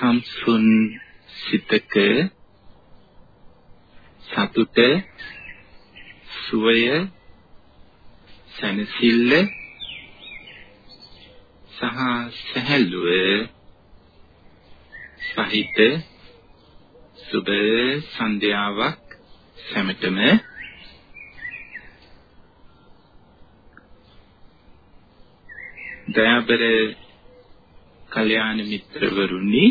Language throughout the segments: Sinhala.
සංසුන් සිතක සතුට සුවය සනසිල්ල සහ සැහැල්ලුව සහිත සුබ සන්ධ්‍යාවක් සැමටම. දයාබර කල්යාණ මිත්‍රවරුනි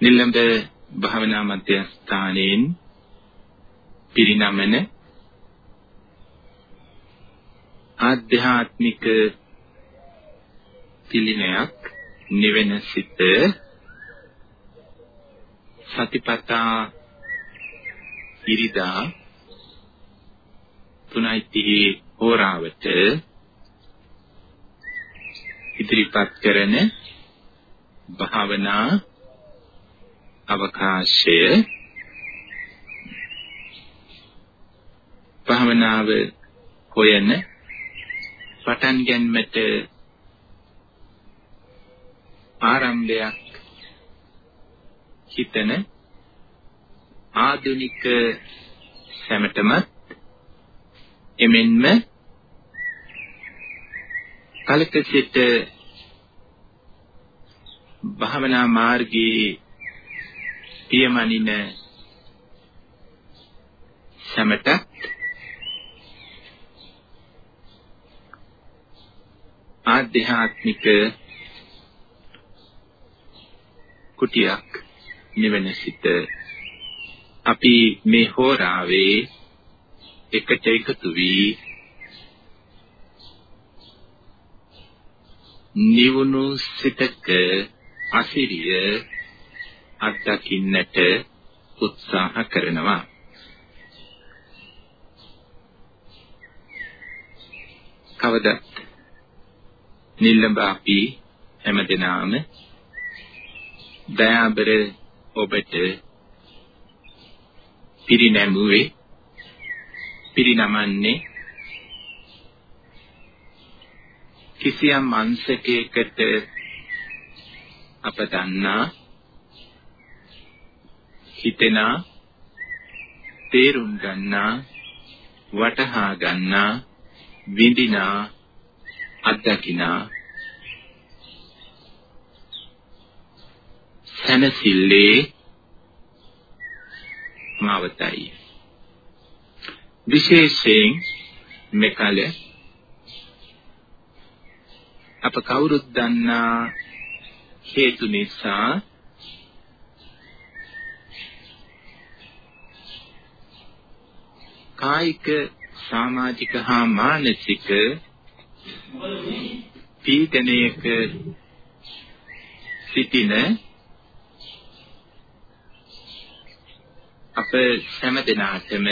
නිලම්බ භාවනා මධ්‍යස්ථානයෙන් පිරිනමන ආධ්‍යාත්මික පිළිනයක් නිවෙන සිත සතිපතා ඉරිදා 3:30 හෝරාවට ඉදිරිපත් කරන භාවනා අවකාශය. භාවනාව හොයන පටන් ගැනීමට ආරම්භයක් හිතන ආධුනික සැමටමත් එමෙන්ම කලක සිට භාවනා මාර්ගයේ පියමනින සමට ආධ්‍යාත්මික කුටියක් නිවන සිට අපි මේ හෝරාවේ එකට එකතු වී නිවුණු සිතක අසිරිය අත්දකින්නට උත්සාහ කරනවා. කවදත් නිල්ලඹ අපි හැමදෙනාම දයාබර ඔබට පිරිනැමුවේ පිරිනමන්නේ කිසියම් අංශකයකට අප දන්නා හිතෙනා තේරුම් ගන්නා වටහා ගන්නා විඳිනා අත්දකිනා. සනසිල්ලේ මාවතයි. විශේෂයෙන් මෙකල අප කවුරුත් දන්නා හේතු නිසා කායික සමාජික හා මානසික පීඩනයක සිටින අප හැම දිනාටම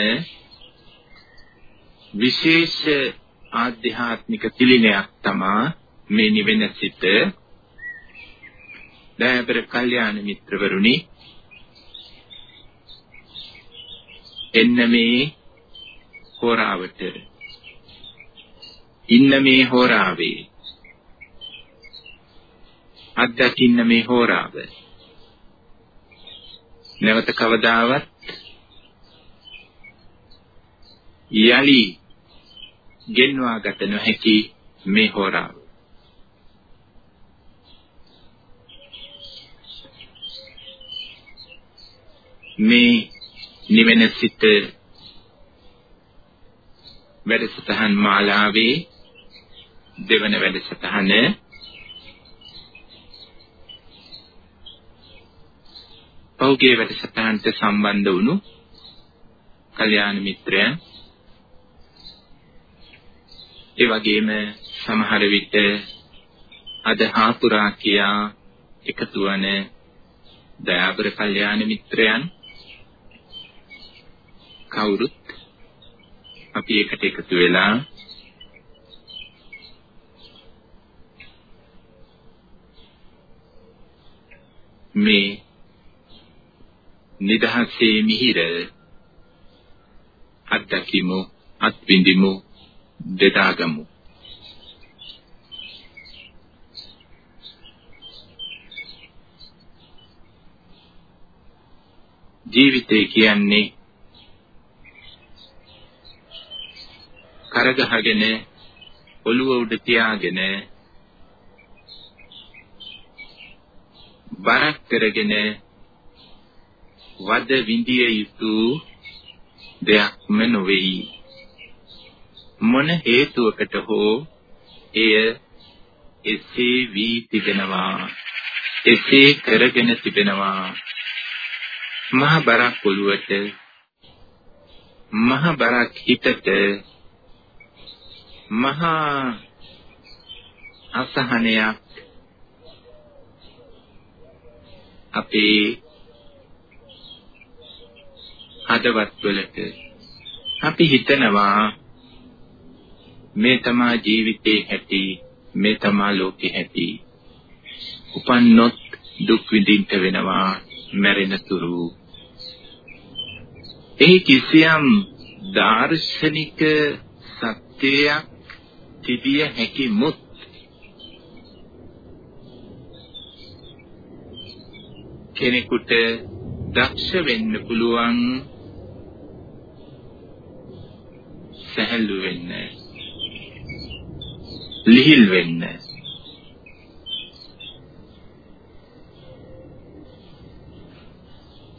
විශේෂ ආධ්‍යාත්මික පිළිනයක් තමා මේ නිවෙන සිට දයාබර කල්යාණ මිත්‍රවරුනි එන්න මේ හෝරාවට. ඉන්න මේ හෝරාවේ. අත්දකින්න මේ හෝරාව. නැවත කවදාවත් යලි ගෙන්වා ගත නොහැකි මේ හෝරාව. මේ නිවෙන සිට වැඩසටහන් මාලාවේ දෙවන වැඩසටහන. පෞගේ වැඩසටහනට සම්බන්ධ වුණු කල්යාණ මිත්‍රයන් ඒ වගේම සමහර විට අද හාපුරා කියා එකතු වන දයාබර කල්යාණ මිත්‍රයන් කවුරුත් අපි ඒකට එකතු වෙලා මේ නිදහසේ මිහිර අත්දැකීමු අත්විඳිමු දෙදාගමු. ජීවිතය කියන්නේ කරගහගෙන ඔළුව උඩ තියාගෙන බරක් කරගෙන වද විඳිය යුතු දෙයක්ම නොවේයි. මොන හේතුවකට හෝ එය එසේ වී තිබෙනවා එසේ කරගෙන තිබෙනවා. මහ බරක් ඔළුවට මහ බරක් හිතට මහා අසහනයක් අපේ හදවත් වලට අපි හිතනවා මේ තමා ජීවිතේ ඇති මේ තමා ලෝකේ ඇති උපන්නොත් දුක් විඳින්න වෙනවා මැරෙන තුරු. ඒ කිසියම් දාර්ශනික සත්‍යයක් තිබිය හැකි මුත්. කෙනෙකුට දක්ෂ වෙන්න පුළුවන් සැහැල්ලු වෙන්න. ලිහිල් වෙන්න.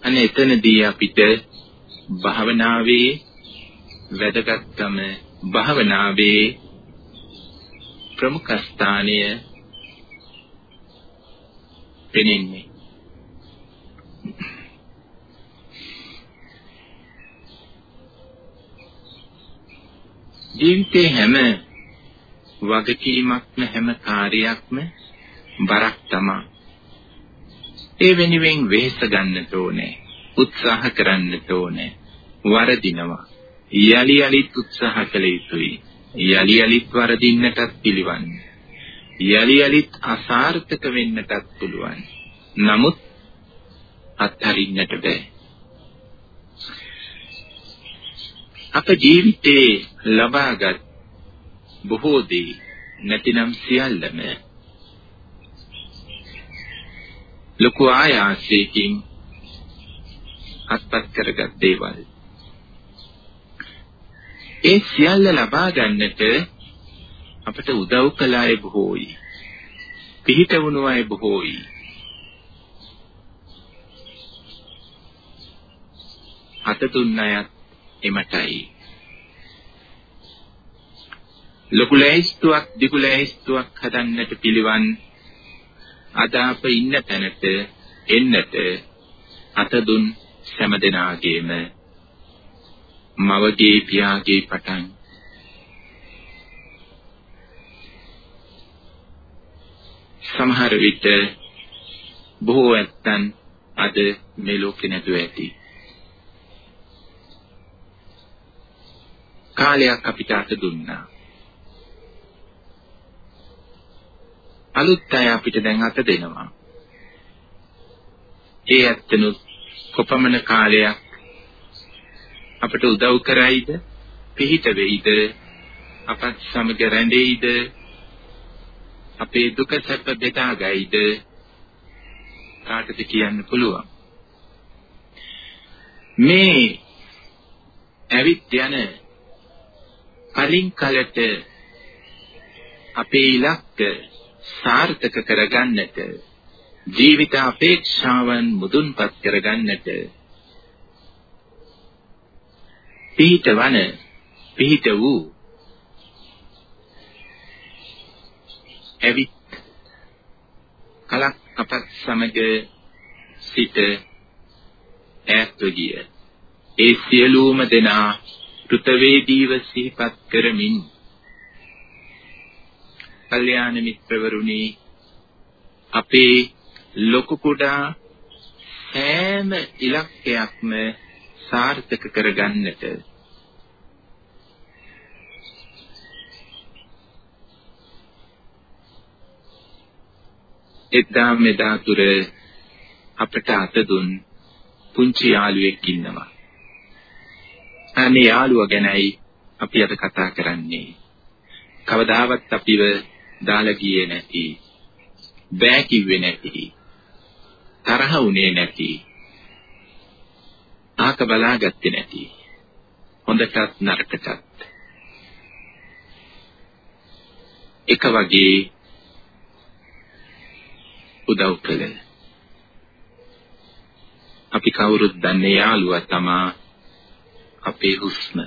අනේ එතනදී අපිට භාවනාවේ වැදගත්කම භාවනාවේ ප්‍රමුඛ ස්ථානය පෙනෙන්නේ ජීවිතේ හැම වගකීමක්ම හැම කාර්යයක්ම බරක් තමා. ඒ වෙනුවෙන් වෙහෙස ගන්නට ඕනේ. උත්සාහ කරන්නට ඕනේ. වරදිනවා. යලි යලිත් උත්සාහ කළ යුතුයි. යලි යලිත් වරදින්නටත් පිළිවන්. යලි යලිත් අසාර්ථක වෙන්නටත් පුළුවන්. නමුත් අත්හරින්නට බෑ. අප ජීවිතේ ලබාගත් බොහෝ දේ නැතිනම් සියල්ලම ලොකු ආයාසයෙන් අත්පත් කරගත් දේවල් ඒ සියල්ල ලබා ගන්නට අපට උදව් කළ අය බොහෝයි. පිහිට වුණු අය බොහෝයි. අත දුන්න අයත් එමටයි. ලොකු ලෑස්තුවක් දිගු ලෑස්තුවක් හදන්නට පිළිවන් අද අප ඉන්න තැනට එන්නට අත දුන් සෑම දෙනාගේම මවගේ පියාගේ පටන් සමහර විට බොහෝ ඇත්තන් අද මේ ලෝකේ නැතුව ඇති. කාලයක් අපිට අත දුන්නා. අලුත් අය අපිට දැන් අත දෙනවා. ඒ ඇත්තනුත් කොපමණ කාලයක් අපට උදව් කරයිද? පිහිට වෙයිද? අපත් සමග රැඳෙයිද? අපේ දුක සැප බෙදා ගයිද? කාටද කියන්න පුළුවන්? මේ ඇවිත් යන කලින් කලට අපේ ඉලක්ක සාර්ථක කරගන්නට ජීවිත අපේක්ෂාවන් මුදුන්පත් කරගන්නට පිහිටවන පිහිට වූ ඇවිත් කලක් අපත් සමග සිට ඈත්ව ගිය ඒ සියලුම දෙනා කෘතවේදීව සිහිපත් කරමින් කල්යාණ මිත්‍රවරුනි අපේ ලොකු කුඩා සෑම ඉලක්කයක්ම සාර්ථක කරගන්නට එදා මෙදා තුර අපට අත දුන් පුංචි යාළුවෙක් ඉන්නවා. අනේ යාළුවා ගැනයි අපි අද කතා කරන්නේ. කවදාවත් අපිව දාලා ගියේ නැති බෑ කිව්වේ නැති තරහ වුණේ නැති ආක බලාගත්තේ නැති. හොඳටත් නරකටත්. එක වගේ උදව් කළේ. අපි කවුරුත් දන්නේ යාළුවා තමා අපේ හුස්ම.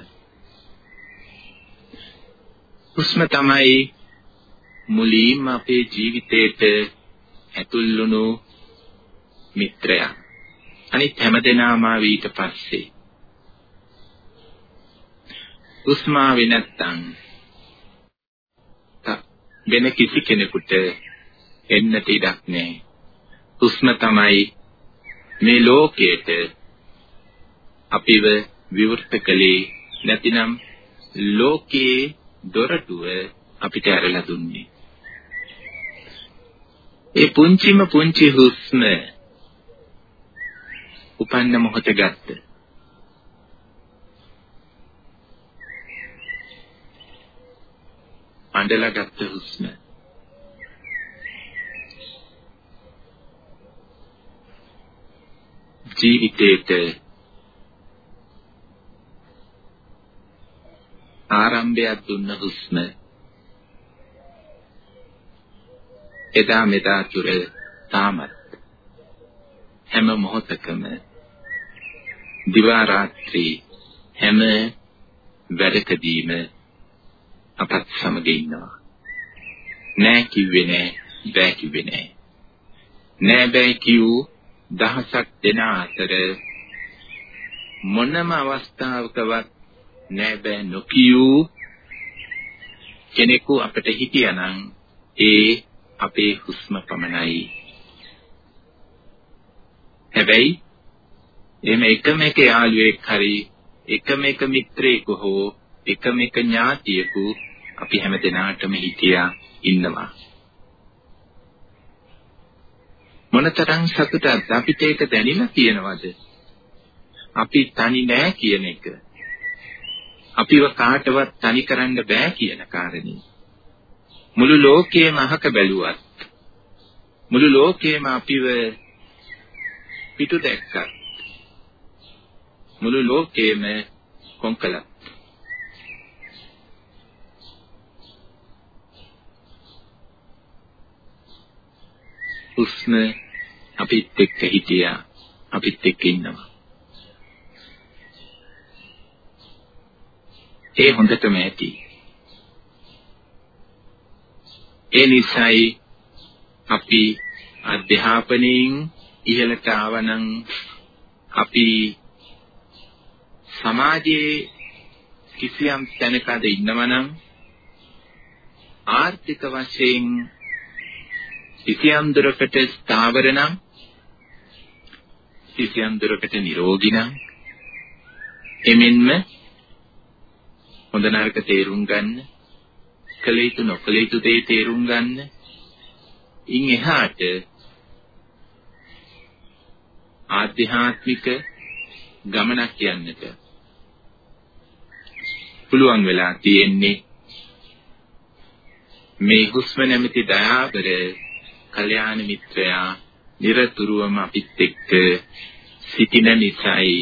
හුස්ම තමයි මුලින්ම අපේ ජීවිතේට ඇතුල් වුණු මිත්‍රයා. අනිත් හැමදෙනාම ඊට පස්සේ. හුස්ම ආවේ නැත්තම් වෙන කිසි කෙනෙකුට එන්නට ඉඩක් නැහැ. හුස්ම තමයි මේ ලෝකයට අපිව විවෘත කළේ නැතිනම් ලෝකයේ දොරටුව අපිට ඇරලා දුන්නේ. ඒ පුංචිම පුංචි හුස්ම උපන්න මොහොත ගත්ත. අඬලා ගත්ත හුස්ම. ජීවිතේට ආරම්භයක් දුන්න හුස්ම එදා මෙදා තුර තාමත් හැම මොහොතකම දිවා රාත්‍රී හැම වැඩකදීම අපත් සමග ඉන්නවා. නෑ කිව්වේ නෑ බෑ කිව්වේ නෑ. නෑ බෑ කිව් දහසක් දෙනා අතර මොනම අවස්ථාවකවත් නෑ බෑ නොකියූ කෙනෙකු අපිට හිටියානම් ඒ අපේ හුස්ම පමණයි. හැබැයි එහෙම එකම එක යාළුවෙක් හරි එකම එක මිත්‍රයෙකු හෝ එකම එක ඥාතියෙකු අපි හැම දිනාටම හිතියා ඉන්නවා. මොනතරම් සතුටක්ද අපිට ඒක දැනෙලා තියෙනවද? අපි තනි නෑ කියන එක. අපිව කාටවත් තනි කරන්න බෑ කියන කාරණේ. මුළු ලෝකයේම අහක බැලුවත් මුළු ලෝකයේම අපිව පිටු දැක්කත් මුළු ලෝකයේම කොන්කලත් හුස්ම අපිත් එක්ක හිටියා. අපිත් එක්ක ඉන්නවා. ඒ හොඳටම ඇති. ඒ නිසායි අපි අධ්‍යාපනයෙන් ඉහළට ආවනම් අපි සමාජයේ කිසියම් තැනක අද ඉන්නවනම් ආර්ථික වශයෙන් කිසියම් දුරකට ස්ථාවර නම් කිසියම් දුරකට නිරෝගී නම් එමෙන්ම හොඳ නරක තේරුම් ගන්න කළ යුතු නොකළ යුතු දේ තේරුම් ගන්න. ඉන් එහාට ආධ්‍යාත්මික ගමනක් යන්නට පුළුවන් වෙලා තියෙන්නේ මේ හුස්ම නැමැති දයාබර කල්යාණ මිත්‍රයා নিরතුරුවම අපිත් එක්ක සිටින නිසායි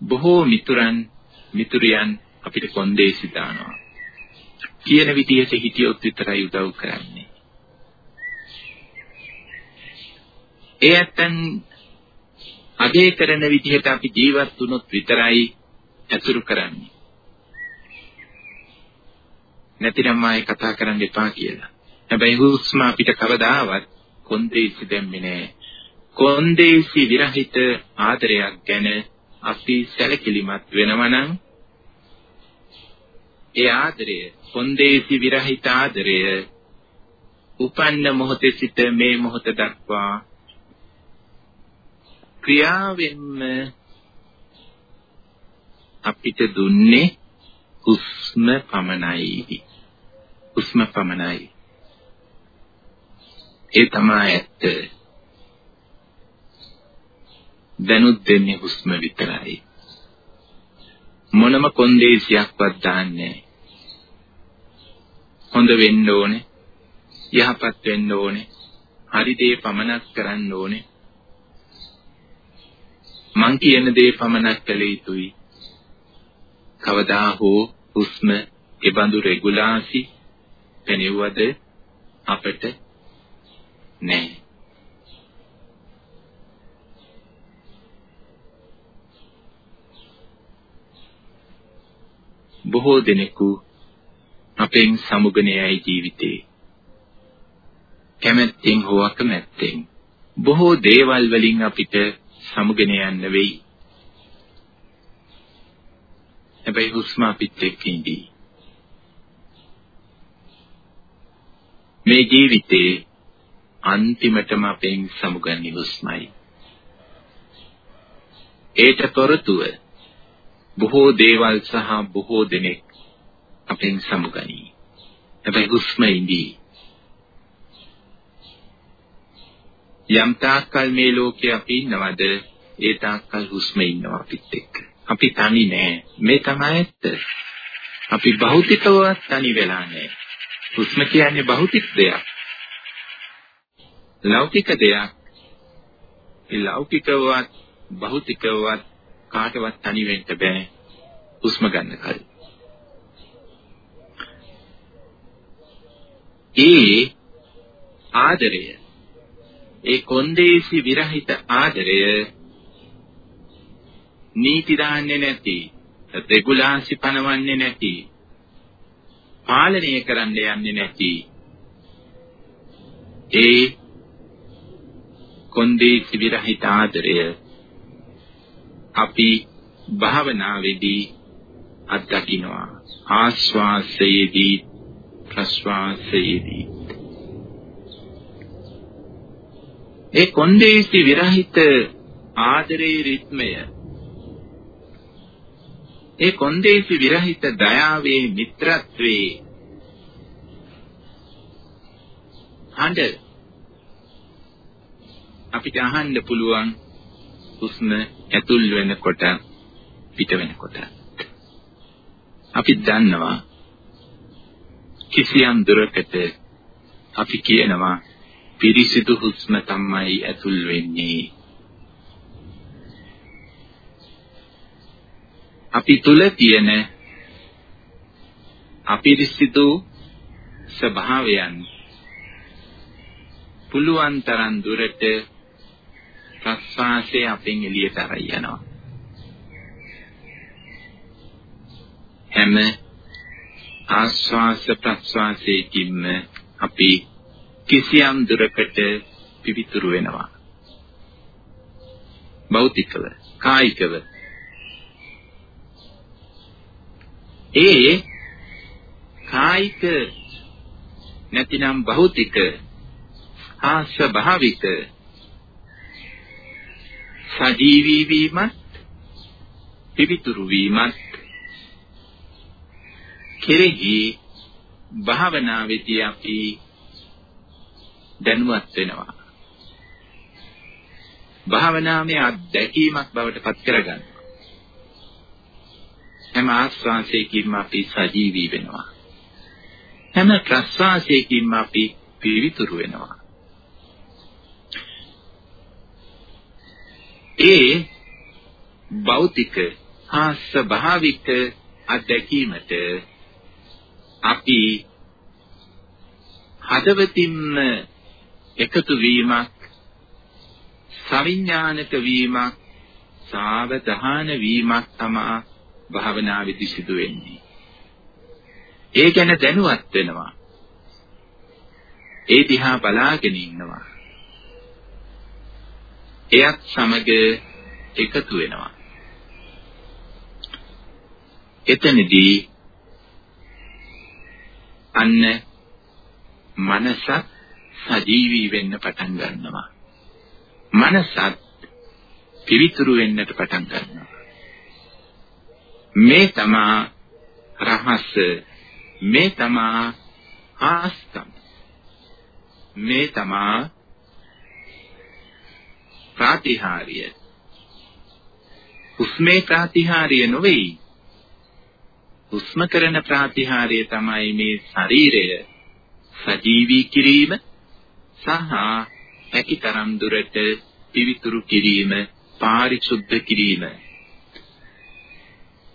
බොහෝ මිතුරන් මිතුරියන් අපිට කොන්දේසි දානවා. කියන විදිහට හිටියොත් විතරයි උදව් කරන්නේ. ඒ ඇත්තන් අගේ කරන විදිහට අපි ජීවත් වුණොත් විතරයි ඇසුරු කරන්නේ. නැතිනම් ආයේ කතා කරන්න එපා කියලා. හැබැයි හුස්ම අපිට කවදාවත් කොන්දේසි දෙන්නේ නැහැ. කොන්දේසි විරහිත ආදරයක් ගැන අපි සැලකිලිමත් වෙනවනම් ඒ ආදරය කොන්දේසි විරහිත ආදරය උපන්න මොහොතේ සිට මේ මොහොත දක්වා ක්‍රියාවෙන්ම අපිට දුන්නේ හුස්ම පමණයි හුස්ම පමණයි ඒ තමයි ඇත්ත දැනුත් දෙන්නේ හුස්ම විතරයි. මොනම කොන්දේසියක්වත් දාන්නේ හොඳ වෙන්න ඕනේ. යහපත් වෙන්න ඕනේ. හරි දේ පමණක් කරන්න ඕනේ. මං කියන දේ පමණක් කළ යුතුයි. කවදා හෝ හුස්ම එබඳු රෙගුලාසි පෙනෙව්වද අපට නැහැ. බොහෝ දෙනෙකු අපෙන් සමුගන යයි ජීවිතේ. කැමැත්තෙන් හෝ අකමැත්තෙන් බොහෝ දේවල් වලින් අපිට සමුගෙන යන්න වෙයි. හැබැයි හුස්ම අපිත් එක්ක ඉඳී. මේ ජීවිතේ අන්තිමටම අපෙන් සමුගන්නේ හුස්මයි. ඒට තොරතුව බොහෝ දේවල් සහ බොහෝ දෙනෙක් අපෙන් සමුගනී. හැබැයි හුස්ම ඉඳී. යම් තාක්කල් මේ ලෝකේ අපි ඉන්නවද ඒ තාක්කල් හුස්ම ඉන්නවා අපිත් එක්ක. අපි තනි නෑ. මේ තමයි ඇත්ත. අපි භෞතිකවත් තනි වෙලා නෑ. හුස්ම කියන්නේ භෞතික දෙයක්. ලෞකික දෙයක්. ඒ ලෞකිකවත් භෞතිකවත් කාටවත් තනි වෙන්න බෑ. හුස්ම ගන්න කලින්. ඒ ආදරය ඒ කොන්දේසි විරහිත ආදරය නීති දාන්නේ නැති රෙගුලාසි පනවන්නේ නැති පාලනය කරන්න යන්නේ නැති. ඒ කොන්දේසි විරහිත ආදරය අපි භාවනාවේදී අත්දකින්නවා. ආස්වාසයේදී ප්‍රස්වාසයේදී. ඒ කොන්දේසි විරහිත ආදරේ රිද්මය ඒ කොන්දේසි විරහිත දයාවේ මිත්‍රත්වේ. හඬ. අපිට අහන්න පුළුවන් හුස්ම ඇතුල් වෙනකොට පිට වෙනකොට. අපි දන්නවා කිසියම් දුරකට අපි කියනවා පිරිසිදු හුස්ම තමයි ඇතුල් වෙන්නේ. අපි තුල තියෙන අපිරිසිදු ස්වභාවයන් පුළුවන් තරම් දුරට ප්‍රස්වාසයේ අපෙන් එළියට අරයි යනවා හැම ආස්වාස ප්‍රස්වාසයකින්ම අපි කිසියම් දුරකට පිවිතුරු වෙනවා. භෞතිකව, කායිකව. ඒ කායික නැතිනම් භෞතික හා ස්වභාවික සජීවී වීමත් පිවිතුරු වීමත් කෙරෙහි භාවනාවේදී අපි දැනුවත් වෙනවා. භාවනාවේ අත්දැකීමක් බවට පත් කරගන්න. හැම ආස්වාසයකින්ම අපි සජීවී වෙනවා. හැම ප්‍රස්වාසයකින්ම අපි පිවිතුරු වෙනවා. ඒ භෞතික හා ස්වභාවික අත්දැකීමට අපි හදවතින්ම එකතු වීමක් සවිඥානික වීමක් සාවධාන වීමක් තමා භාවනාවේදී සිදු වෙන්නේ. ඒ ගැන දැනුවත් වෙනවා. ඒ දිහා බලාගෙන ඉන්නවා. එයත් සමග එකතු වෙනවා. එතනදී අන්න මනසත් සජීවී වෙන්න පටන් ගන්නවා. මනසත් පිවිතුරු වෙන්නට පටන් ගන්නවා. මේ තමා රහස මේ තමා ආස්තම් මේ තමා ප්‍රාතිහාර්ය උස්මේ ප්‍රාතිහාර්ය නොවේයි හුස්ම කරන ප්‍රාතිහාර්ය තමයි මේ ශරීරය සජීවී කිරීම සහ හැකිතරම් දුරට පිවිතුරු කිරීම, පාරිශුද්ධ කිරීම.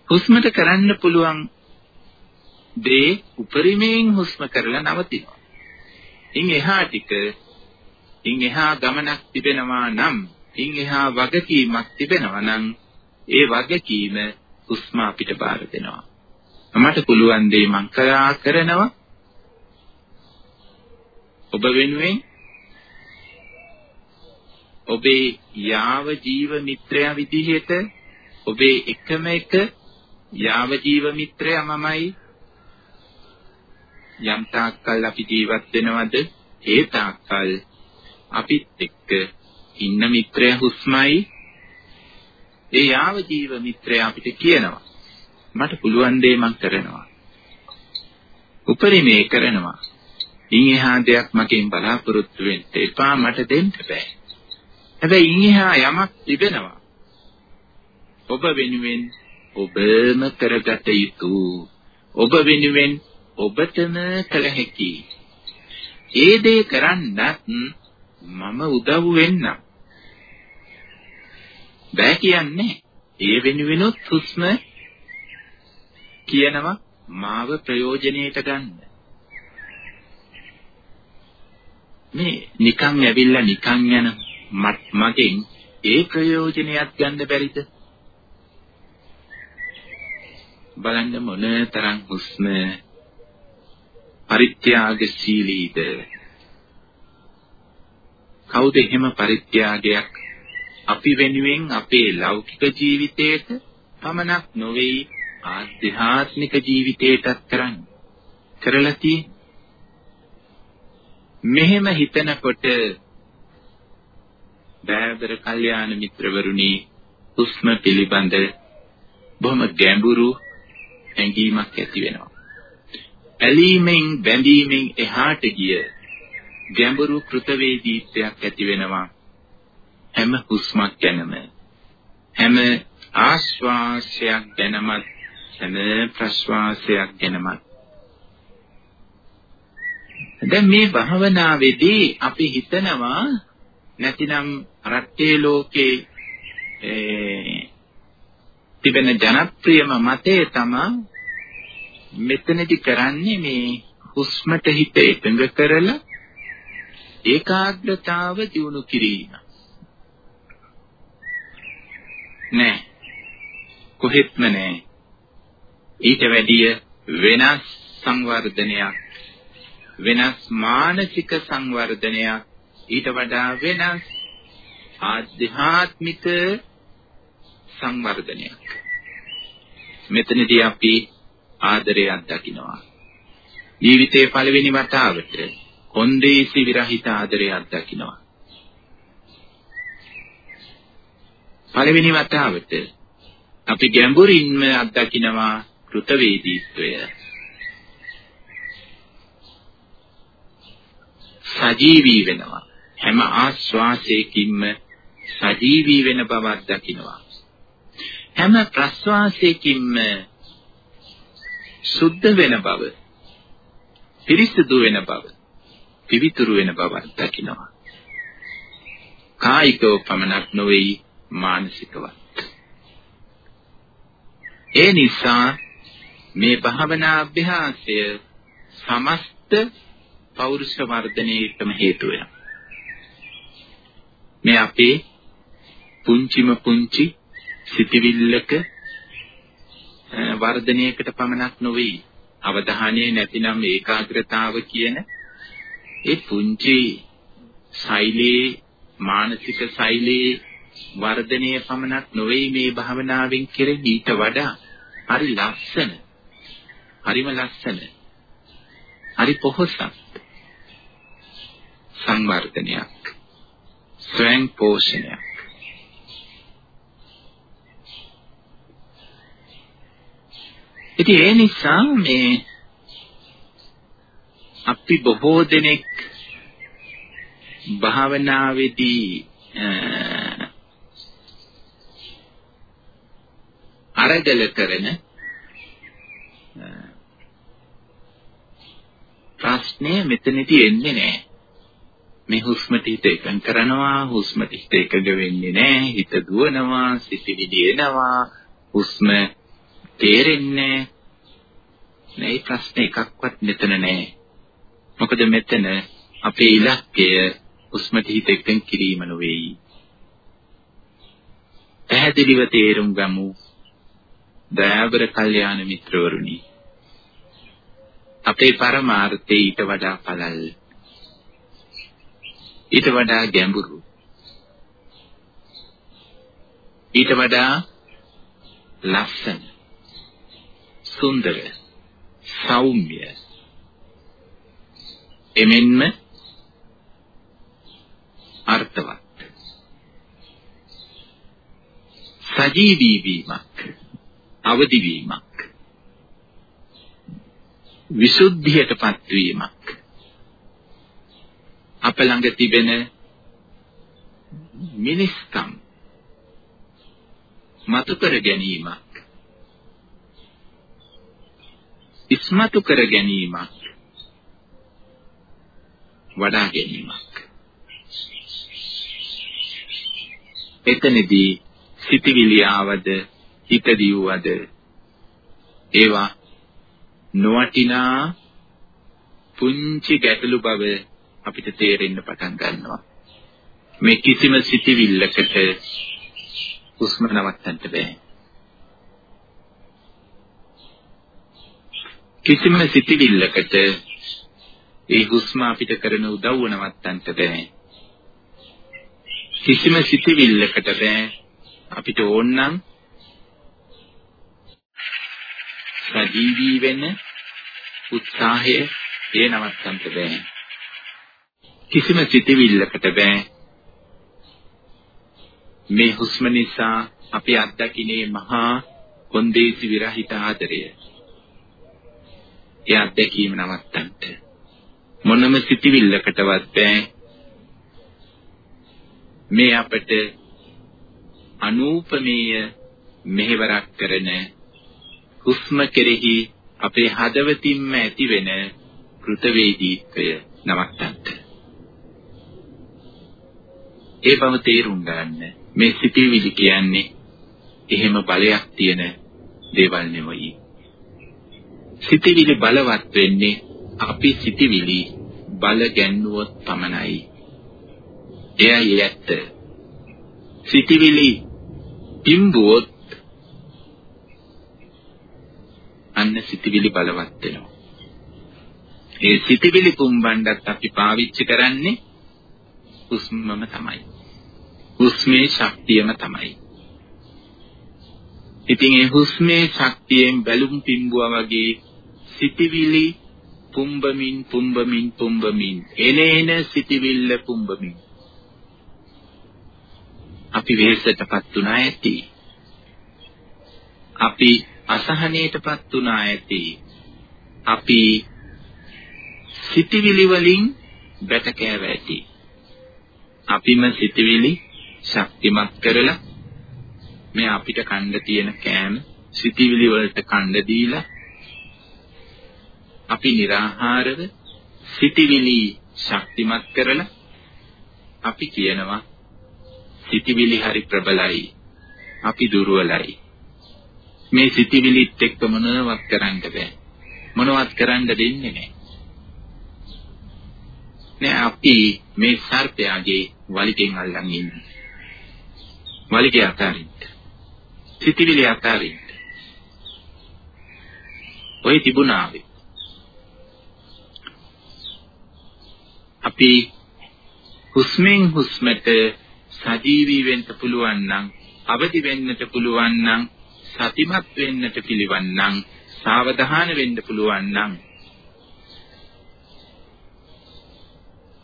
හුස්මට කරන්න පුළුවන් දේ උපරිමයෙන් හුස්ම කරලා නවතිනවා. ඉන් එහා ටික ඉන් එහා ගමනක් තිබෙනවා නම් ඉන් එහා වගකීමක් තිබෙනවා නම් ඒ වගකීම හුස්ම අපිට බාර දෙනවා. මට පුළුවන් දේ මං කරා කරනවා. ඔබ වෙනුවෙන් ඔබේ යාව ජීව මිත්‍රයා විදිහට ඔබේ එකම එක යාව ජීව මිත්‍රයා මමයි. යම් තාක්කල් අපි ජීවත් වෙනවද? ඒ තාක්කල් අපිත් එක්ක ඉන්න මිත්‍රයා හුස්මයි. ඒ යාව ජීව මිත්‍රයා අපිට කියනවා. මට පුළුවන් දේ මම කරනවා. උපරිමේ කරනවා. ඉන් එහා දෙයක් මගෙන් බලාපොරොත්තු වෙන්න එපා මට දෙන්න බෑ. හැබැයි ඉන් එහා යමක් තිබෙනවා. ඔබ වෙනුවෙන් ඔබම කරගත යුතු. ඔබ වෙනුවෙන් ඔබටම කළ හැකි. ඒ දේ කරන්නත් මම උදව් වෙන්නම්. බෑ කියන්නේ ඒ වෙනුවෙනුත් හුස්ම කියනවා මාව ප්‍රයෝජනෙට ගන්න. මේ නිකන් ඇවිල්ලා නිකන් යන මගෙන් ඒ ප්‍රයෝජනයක් ගන්න බැරිද? බලන්න මොන තරම් හුස්ම පරිත්‍යාගශීලීද? කවුද එහෙම පරිත්‍යාගයක් අපි වෙනුවෙන් අපේ ලෞකික ජීවිතයට පමණක් නොවේ ආධ්‍යාත්මික ජීවිතයටත් කරන්නේ කරලා තියෙන්නේ. මෙහෙම හිතනකොට දයාබර කල්යාණ මිත්‍රවරුනි හුස්ම පිළිබඳ බොහොම ගැඹුරු හැඟීමක් ඇති වෙනවා. ඇලීමෙන් බැඳීමෙන් එහාට ගිය ගැඹුරු කෘතවේදීත්වයක් ඇති වෙනවා. හැම හුස්මක් ගැනම හැම ආශ්වාසයක් ගැනමත් හැම ප්‍රශ්වාසයක් ගැනමත් දැන් මේ භාවනාවේදී අපි හිතනවා නැතිනම් රට්ටේ ලෝකේ තිබෙන ජනප්‍රියම මතය තමයි මෙතනදි කරන්නේ මේ හුස්මට හිත එකඟ කරලා ඒකාග්‍රතාව දියුණු කිරීම. නෑ. කොහෙත්ම නෑ. ඊට වැඩිය වෙනස් සංවර්ධනයක් වෙනස් මානසික සංවර්ධනයක් ඊට වඩා වෙනස් ආධ්‍යාත්මික සංවර්ධනයක් මෙතනදී අපි ආදරයක් දකිනවා. ජීවිතයේ පළවෙනි වතාවට කොන්දේසි විරහිත ආදරයක් දකිනවා. පළවෙනි වතාවට අපි ගැඹුරින්ම අත්දකිනවා කෘතවේදීත්වය. සජීවී වෙනවා. හැම ආශ්වාසයකින්ම සජීවී වෙන බවක් දකිනවා. හැම ප්‍රශ්වාසයකින්ම සුද්ධ වෙන බව පිරිසිදු වෙන බව පිවිතුරු වෙන බවක් දකිනවා කායිකව පමණක් නොවේ මානසිකවත් ඒ නිසා මේ භාවනා අභ්‍යාසය සමස්ත පෞරුෂ වර්ධනයේටම හේතු වෙනවා. මේ අපේ පුංචිම පුංචි සිටිවිල්ලක වර්ධනයකට පමණක් නොවේ. අවධානය නැතිනම් ඒකාග්‍රතාව කියන ඒ පුංචි ශෛලයේ මානසික ශෛලයේ වර්ධනය පමණක් නොවේ මේ භාවනාවෙන් කෙරෙන්නේ ඊට වඩා. හරි ලස්සන. හරිම ලස්සන. හරි පොහොසත් සංවර්ධනයක්. ස්වයං පෝෂණයක්. ඉතින් ඒ නිසා මේ අපි බොහෝ දෙනෙක් භාවනාවේදී අරගල කරන ප්‍රශ්නය මෙතනදී එන්නේ නැහැ. මේ හුස්මට හිත එකඟ කරනවා හුස්මට හිත එකඟ වෙන්නේ නැහැ හිත දුවනවා සිතිවිලි එනවා හුස්ම තේරෙන්නේ නැහැ. මේ ප්‍රශ්න එකක්වත් මෙතන නැහැ. මොකද මෙතන අපේ ඉලක්කය හුස්මට හිත එකඟ කිරීම නොවේයි පැහැදිලිව තේරුම් ගමු දයාබර කල්යාණ මිත්‍රවරුනි. අපේ පරමාර්ථය ඊට වඩා පළල්. ඊට වඩා ගැඹුරු. ඊට වඩා ලස්සන. සුන්දර සෞම්‍ය. එමෙන්ම අර්ථවත්. සජීවී වීමක් අවදි වීමක්. විසුද්ධියටපත් වීමක්. අප ළඟ තිබෙන මිනිස්කම් මතු කර ගැනීමක්. ඉස්මතු කර ගැනීමක් වඩා ගැනීමක් එතනදී සිතවිලි ආවද හිත දිව්වද ඒවා නොවටිනා පුංචි ගැටලු බව අපිට තේරෙන්න පටන් ගන්නවා. මේ කිසිම සිතිවිල්ලකට හුස්ම නවත්තන්න බෑ. කිසිම සිතිවිල්ලකට ඒ හුස්ම අපිට කරන උදව්ව නවත්තන්න බෑ. කිසිම සිතිවිල්ලකට බෑ අපිට ඕනනම් සජීවී වෙන්න උත්සාහය ඒ නවත්තන්න බෑ. කිසිම සිතවිල්ලකට බෑ මේ හුස්ම නිසා අපි අත්දකින්නේ මහා කොන්දේසි විරහිත ආදරය. ඒ අත්දැකීම නවත්තන්න මොනම සිතවිල්ලකටවත් බෑ මේ අපට අනූපමේය මෙහෙවරක් කරන හුස්ම කෙරෙහි අපේ හදවතින්ම ඇතිවෙන කෘතවේදීත්වය නවත්තන්න. ඒ බව තේරුම් ගන්න මේ සිටිවිලි කියන්නේ එහෙම බලයක් තියෙන දේවල් නෙවෙයි. සිටිවිලි බලවත් වෙන්නේ අපි සිටිවිලි බල ගැන්නුවොත් පමණයි. එයයි ඇත්ත. සිටිවිලි පිම්බුවොත් අන්න සිටිවිලි බලවත් වෙනවා. ඒ සිටිවිලි පුම්බණ්ඩත් අපි පාවිච්චි කරන්නේ හුස්මම තමයි. හුස්මේ ශක්තියම තමයි. ඉතින් ඒ හුස්මේ ශක්තියෙන් බැලුම් පිම්බුවා වගේ සිටිවිලි පුම්බමින් පුම්බමින් පුම්බමින් එනේන සිටිවිල්ල පුම්බමින් අපි වෙහෙසටපත් උනා ඇති. අපි අසහනයටපත් උනා ඇති. අපි සිටිවිලි වලින් බැටකෑව ඇති. අපිම සිටිවිලි ශක්තිමත් කරලා මේ අපිට කණ්ඩ තියෙන කෑම සිටිවිලි වලට කණ්ඩ දීලා අපි निराහාරව සිටිවිලි ශක්තිමත් කරලා අපි කියනවා සිටිවිලි හරි ප්‍රබලයි අපි දුර්වලයි මේ සිටිවිලිත් එක්ක මොනවත් කරන්න බෑ මොනවත් කරන්න දෙන්නේ නෑ නෑ අපි මේ සර්පයාගේ වලිගෙන් අල්ලන් ඉන්නේ වලිගය අතාරින්න. සිටිවිලි අතාරින්න. ඔය තිබුණාවේ. අපි හුස්මෙන් හුස්මට සජීවී වෙන්න පුළුවන් නම් අවදි වෙන්නට පුළුවන් නම් සතිමත් වෙන්නට පිළිවන් නම් සාවධාන වෙන්න පුළුවන් නම්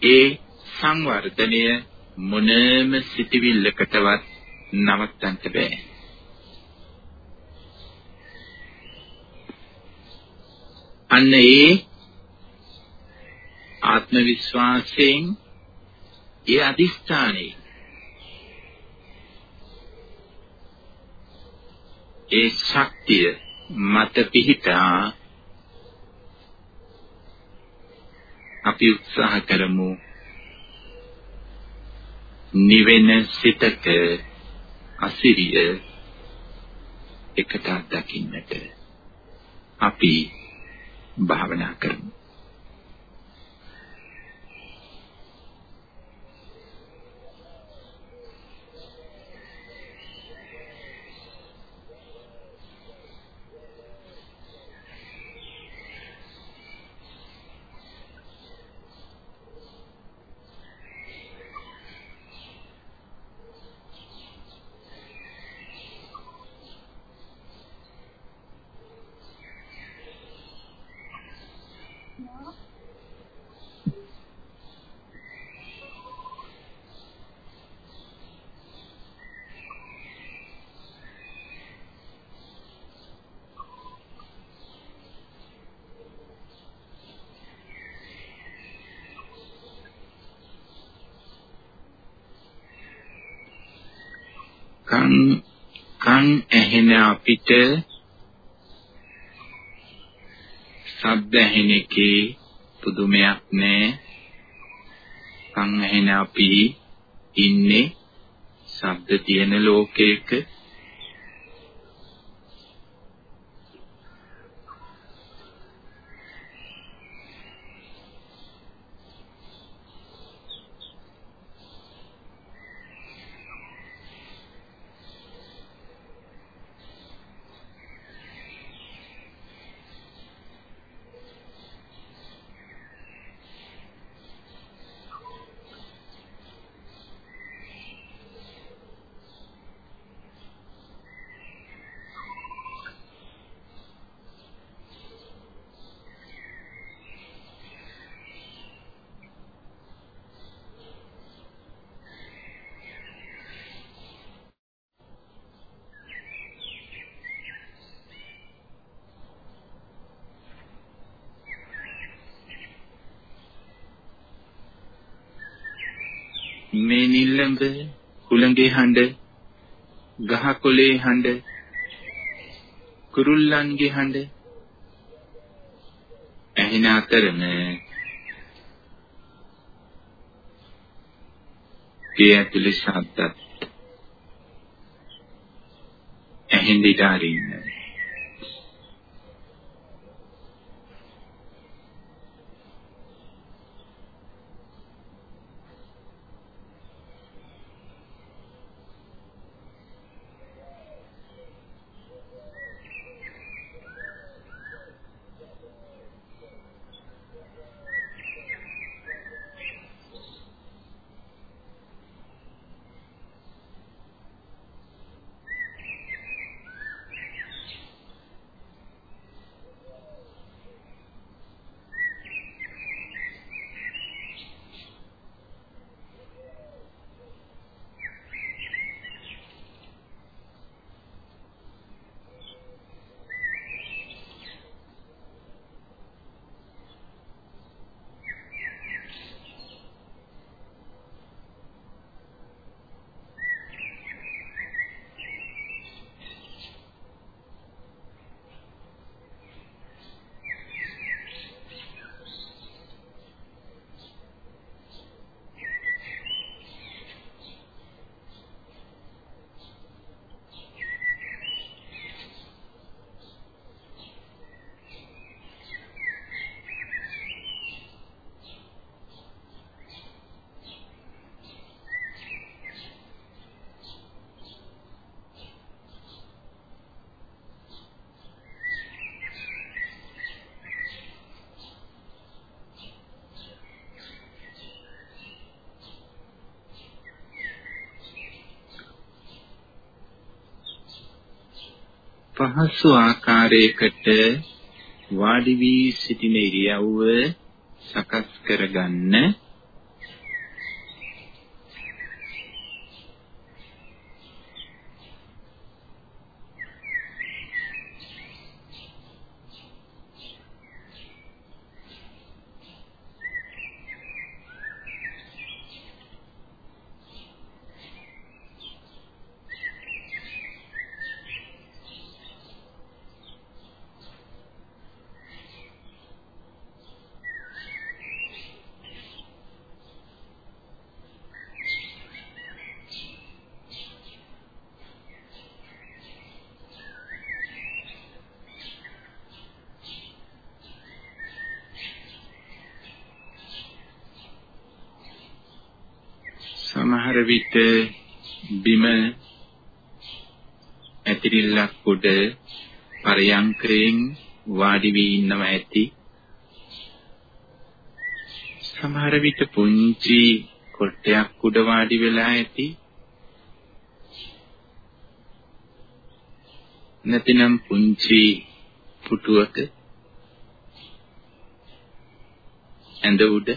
ඒ සංවර්ධනය මොනම සිටිවිල්ලකටවත් නවත්තන්න බෑ. අන්න ඒ ආත්ම විශ්වාසයෙන් ඒ අදිස්ථානේ ඒ ශක්තිය මත පිහිටා අපි උත්සාහ කරමු. නිවෙන සිතක අසිරිය එකට අත්දකින්නට අපි භාවනා කරමු. කන් කන් ඇහෙන අපිට ශබ්ද ඇහෙන එකේ පුදුමයක් නෑ. කන් ඇහෙන අපි ඉන්නේ ශබ්ද තියෙන ලෝකයක. මේ නිල්ලඹ හුළඟේ හඬ ගහකොළේ හඬ කුරුල්ලන්ගේ හඬ. ඇහෙන අතරම ගේ ඇතුලේ ශබ්දත් ඇහෙන් දිට අරින්න. පහසු ආකාරයකට වාඩි වී සිටින ඉරියව්ව සකස් කරගන්න විට බිම ඇතිරිල්ලක් උඩ පරයන්කරයෙන් වාඩි වී ඉන්නවා ඇති. සමහර විට පුංචි කොට්ටයක් උඩ වාඩි වෙලා ඇති. නැතිනම් පුංචි පුටුවක ඇඳ උඩ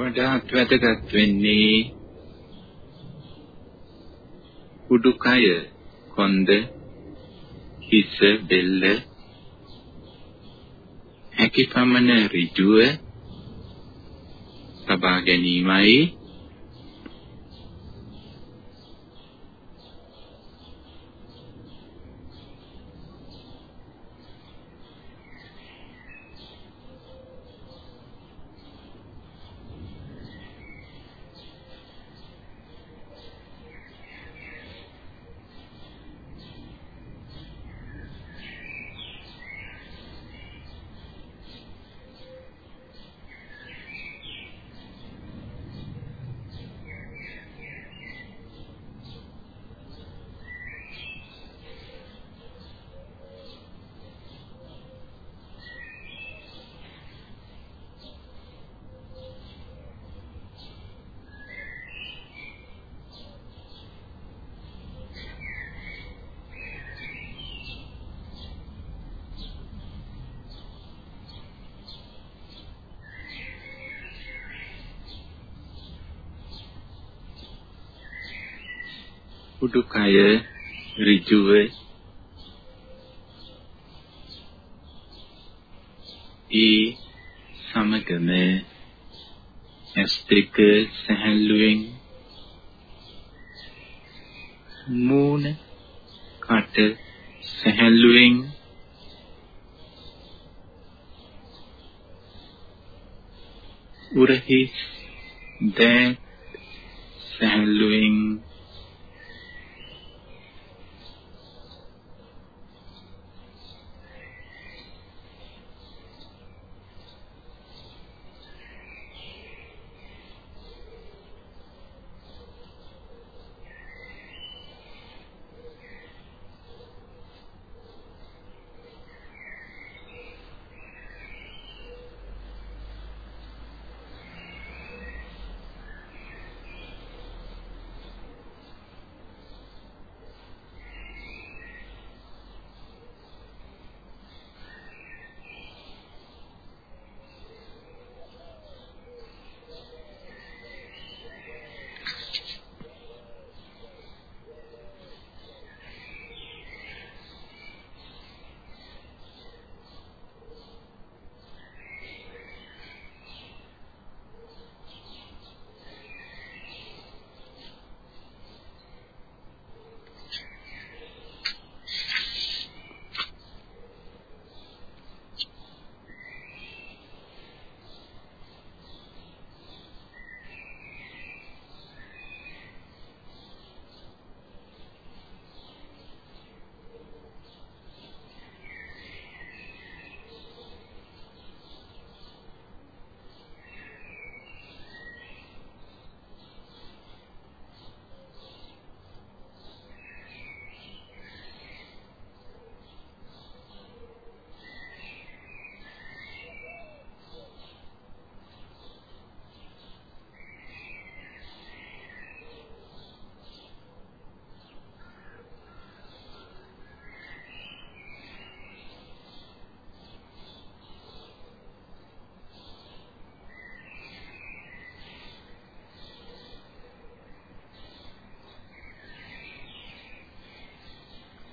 වඩාත් වැදගත් වෙන්නේ උඩුකය කොන්ද හිස බෙල්ල හැකිපමණ ඍජුව සබා ගැනීමයි. උඩුකය ඍජුව ඒ සමගම ඇස් දෙක සැහැල්ලුවෙන් මූණ කට සැහැල්ලුවෙන් උරහි දැ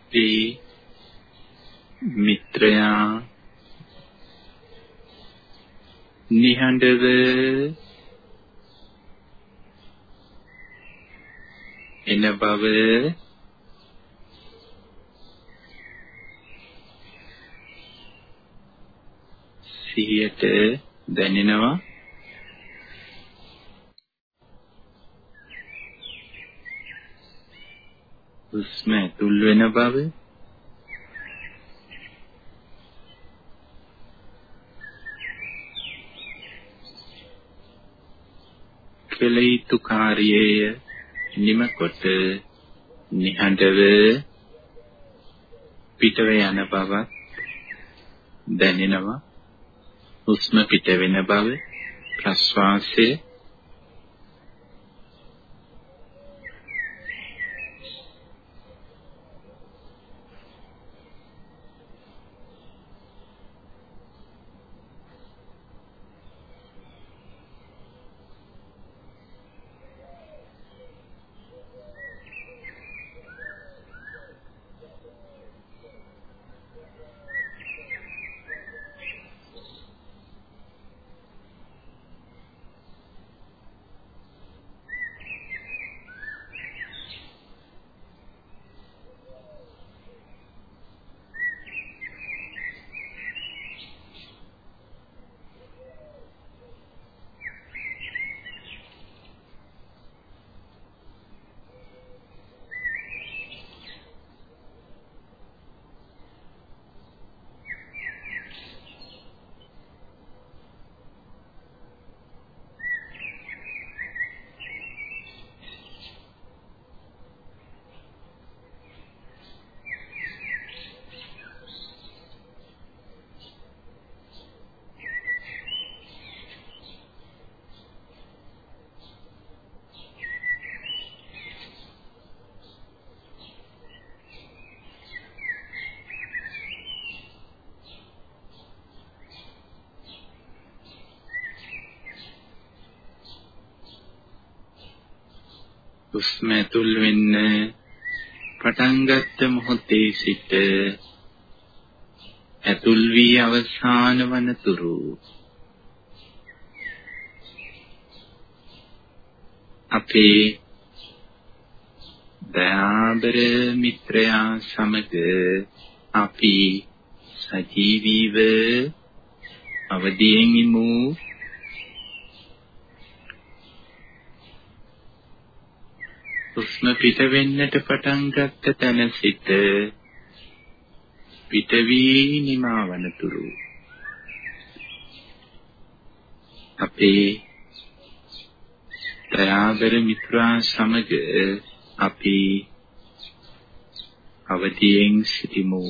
අපේ මිත්‍රයා නිහඬව එන බව සිහියට දැනෙනවා හුස්ම ඇතුල් වෙන බව කළ යුතු කාර්යය නිමකොට නිහඬව පිටව යන බව දැනෙනවා. හුස්ම පිට වෙන බව ප්‍රශ්වාසයේ ඇතුල් වෙන්න. පටන් ගත්ත මොහොතේ සිට ඇතුල් වී අවසාන වනතුරු අපේ දයාබර මිත්‍රයා සමග අපි සජීවීව අවදීන් ඉමු. හුස්ම පිට වෙන්නට පටන් ගත්ත තැන සිට පිට වී නිමවනතුරු අපේ දයාබර මිත්‍රා සමග අපි අවදියෙන් සිටිමු.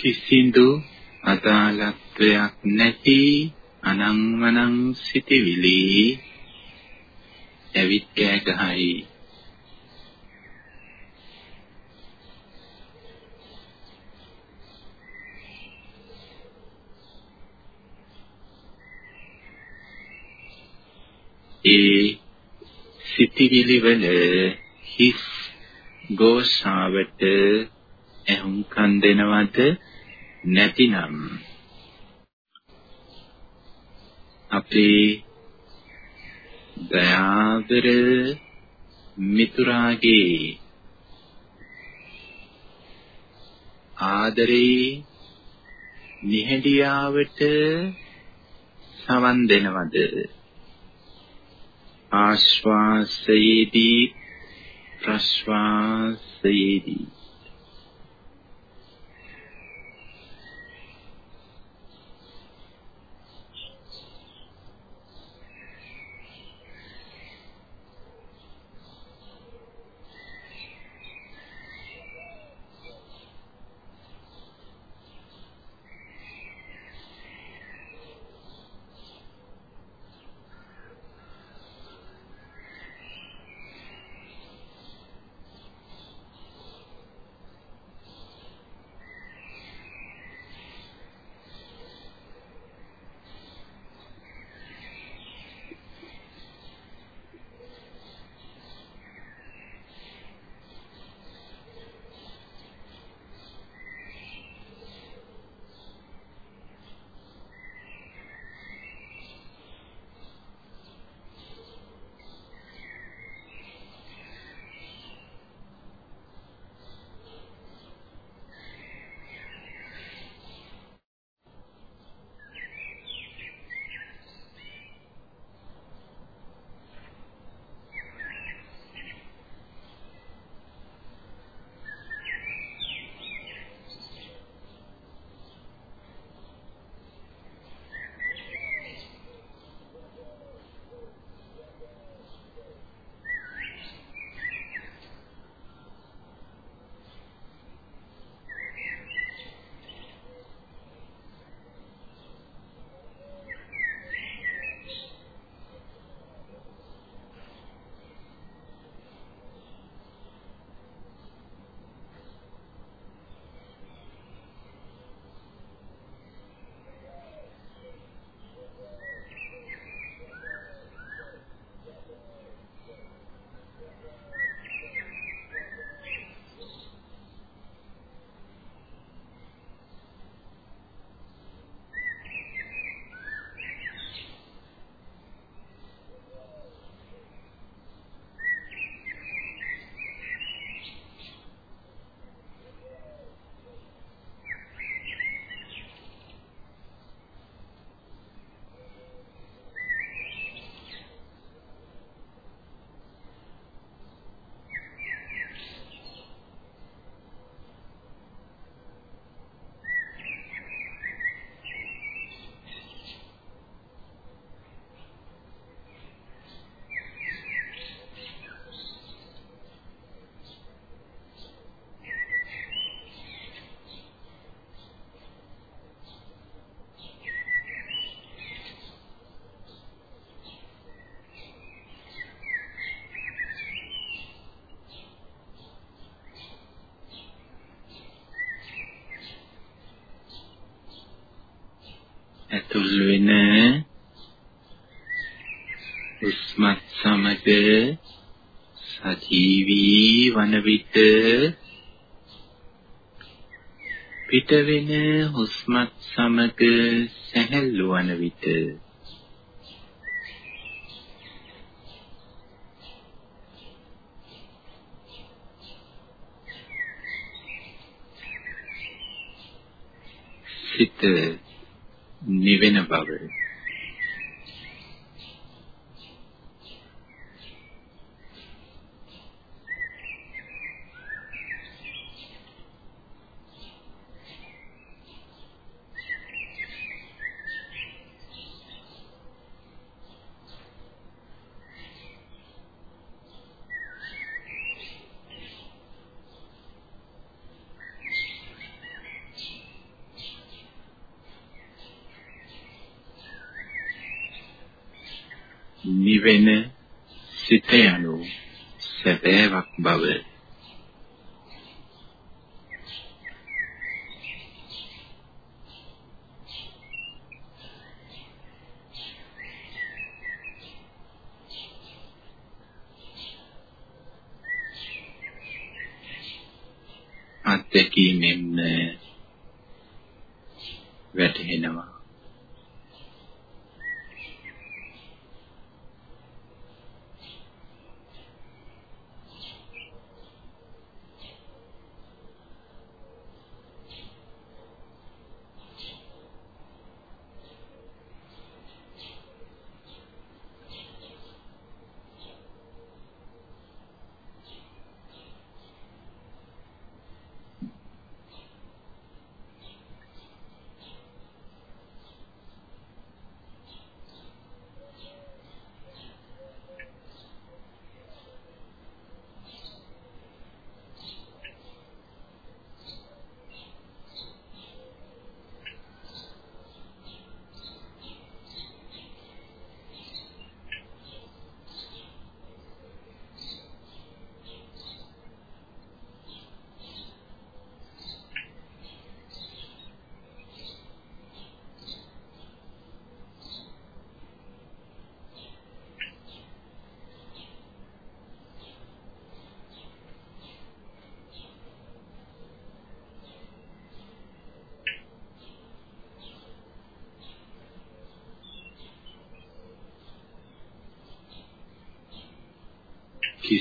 කිසිදු අදාළත්වයක් නැති අනංවනං සිටිවිලි. ඇවිත් කෑ ගහයි. ඒ සිටිවිලි වල හිස් ගෝසාවට ඇහුම්කන් දෙනවද? නැතිනම් අපේ දයාදර මිතුරාගේ ආදරේ නිහඬියාවට සවන් දෙනවද? ආශ්වාසයේදී ප්‍රශ්වාසයේදී ඇතුල් වෙන උස්මත් සමග සජීවී වන විට පිට වෙන හුස්මත් සමග සැහැල්ලු වන විට සිත නිවෙන බව අත්දැකීමෙන් වැටහෙනවා.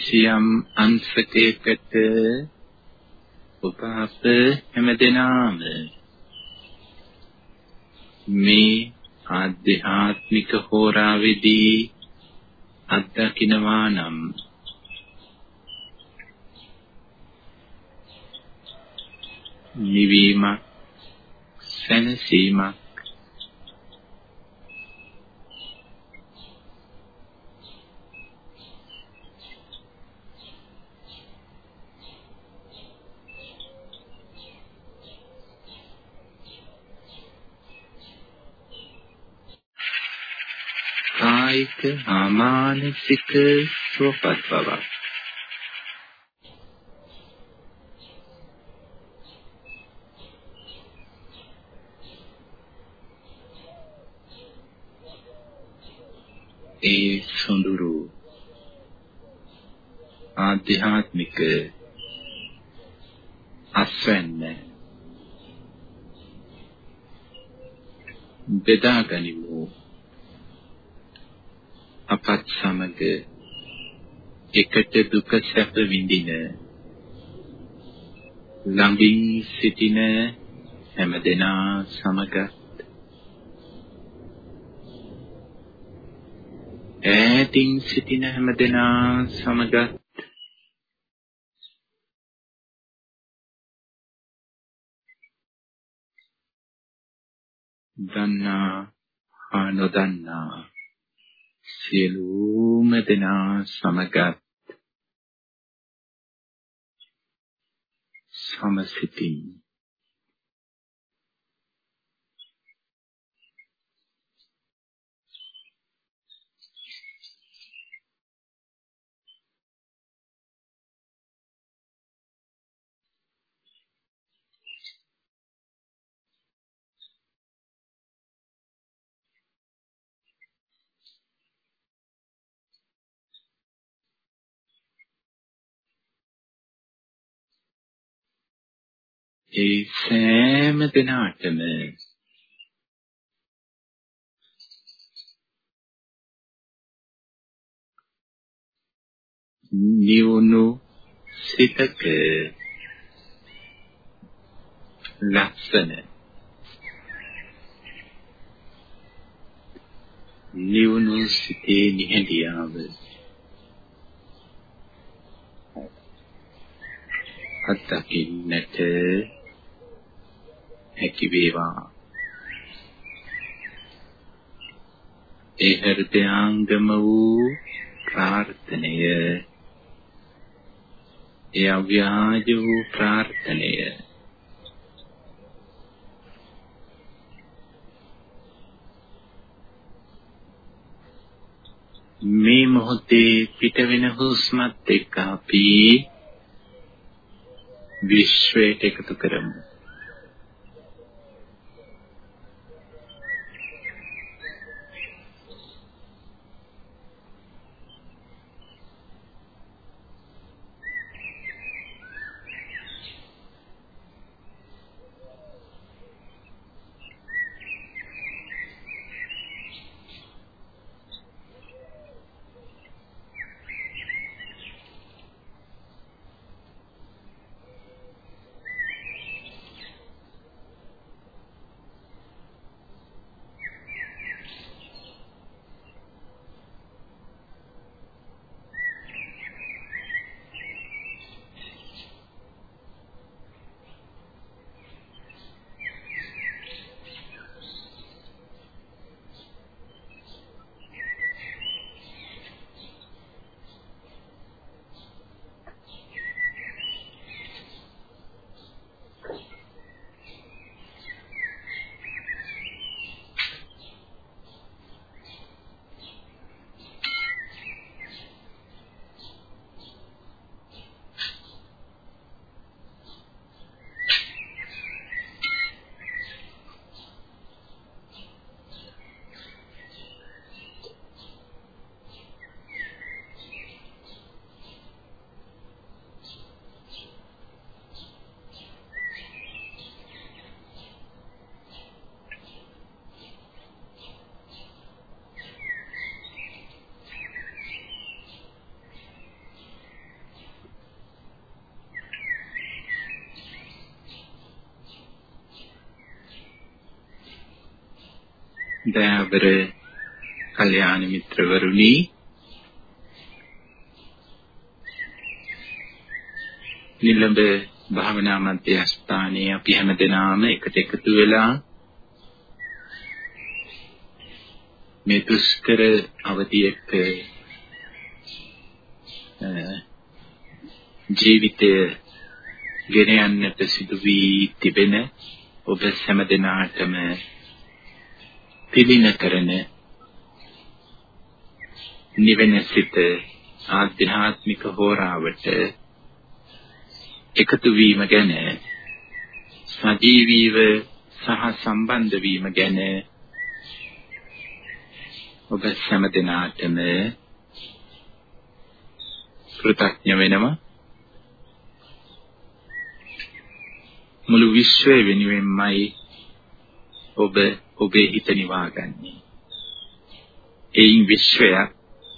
කිසියම් අංශකයකට ඔබ අප හැමදෙනාම මේ ආධ්‍යාත්මික හෝරාවේදී අත්දකින්නවා නම් නිවීමක් සැනසීමක් කායික හා මානසික සුවපත් බවක්. ඒ සොඳුරු ආධ්‍යාත්මික අස්වැන්න බෙදා ගනිමු. අපත් සමග එකට දුක සැප විඳින ළඟින් සිටින හැමදෙනා සමග ඈතින් සිටින හැමදෙනා සමග දන්නා හා නොදන්නා සියලුම දෙනා සමගත් සමසිතින් ඒ සෑම දිනාටම නියුණු සිතක ලක්ෂණ නියුණු සිතේ නිහඬියාව අත්දකින්නට හැකි වේවා. ඒ හෘදයාංගම වූ ප්‍රාර්ථනය. ඒ අව්‍යාජ වූ ප්‍රාර්ථනය. මේ මොහොතේ පිට වෙන හුස්මත් එක්ක අපි විශ්වයට එකතු කරමු. දයාබර කල්යාණ මිත්‍රවරුනි නිලඹ භාවනා මධ්‍යස්ථානයේ අපි හැමදෙනාම එකට එකතු වෙලා මේ දුෂ්කර අවධියක ජීවිතය ගෙන යන්නට සිදු වී තිබෙන ඔබ හැමදෙනාටම පිළින කරන නිවෙන සිත ආධ්‍යාත්මික හෝරාවට එකතු වීම ගැන සජීවීව සහ සම්බන්ධ වීම ගැන ඔබ හැම දිනාටම කෘතඥ වෙනවා. මුළු විශ්වය වෙනුවෙන්මයි ඔබ ඔබේ හිත නිවාගන්නේ. එයින් විශ්වය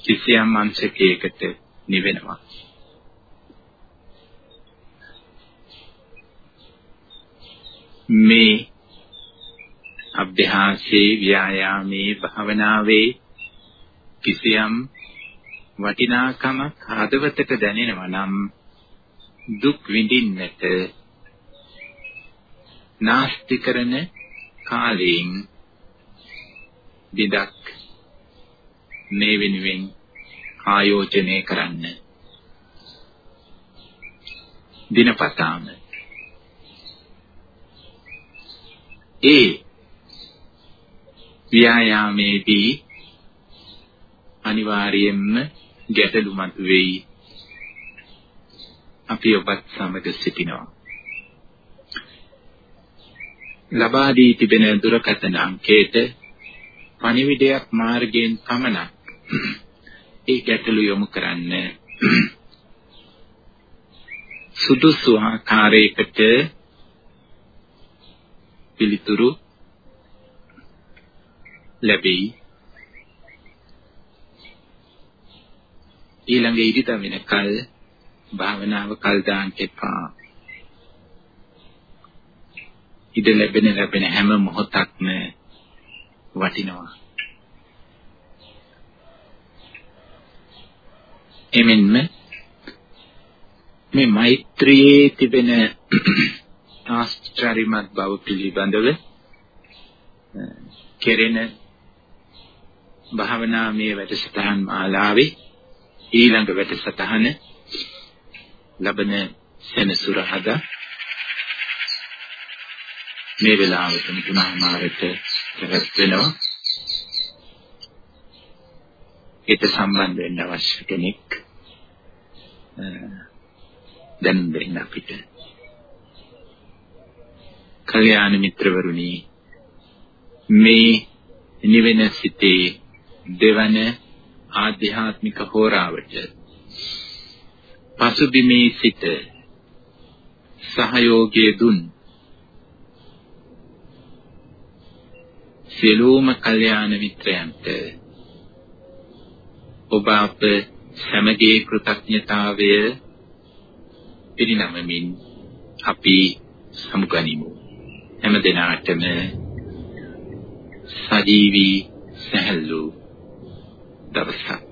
කිසියම් අංශකයකට නිවෙනවා. මේ අභ්‍යාසයේ ව්‍යායාමේ භාවනාවේ කිසියම් වටිනාකමක් හදවතට දැනෙනවා නම් දුක් විඳින්නට නාස්ති කරන කාලයෙන් බිදක් මේ වෙනුවෙන් ආයෝජනය කරන්න. දිනපතාම. ඒ ව්‍යායාමේදී අනිවාර්යයෙන්ම ගැටලු මතුවේයි. අපි ඔබත් සමග සිටිනවා. ලබා දී තිබෙන දුරකථන අංකයට පණිවිඩයක් මාර්ගයෙන් පමණක් ඒ ගැටලු යොමු කරන්න සුදුසු ආකාරයකට පිළිතුරු ලැබෙයි. ඊළඟ ඉරිත වෙනකල් භාවනාව කල් දාන්න එපා. ඉඩ ලැබෙන ලැබෙන හැම මොහොතක්ම වටිනවා. එමෙන්ම මේ මෛත්‍රියේ තිබෙන ආශ්චර්යමත් බව පිළිබඳව කෙරෙන භාවනාමය වැඩසටහන් මාලාවේ ඊළඟ වැඩසටහන ලබන සෙනසුරාදා මේ වෙලාවට තුනමාරට පැවැත්වෙනවා. ඒට සම්බන්ධ වෙන්න අවශ්‍ය කෙනෙක් දැනුම් දෙන්න අපිට. කල්යාණ මිත්‍රවරුනි මේ නිවෙන සිතේ දෙවන ආධ්‍යාත්මික හෝරාවට පසුබිමේ සිට සහයෝගයේ දුන් සියලුම කල්යාණ මිත්‍රයන්ට ඔබ අප සැමගේ කෘතඥතාවය පිරිනමමින් අපි සමුගනිමු. හැම දිනාටම සජීවී සැහැල්ලු දවසක්.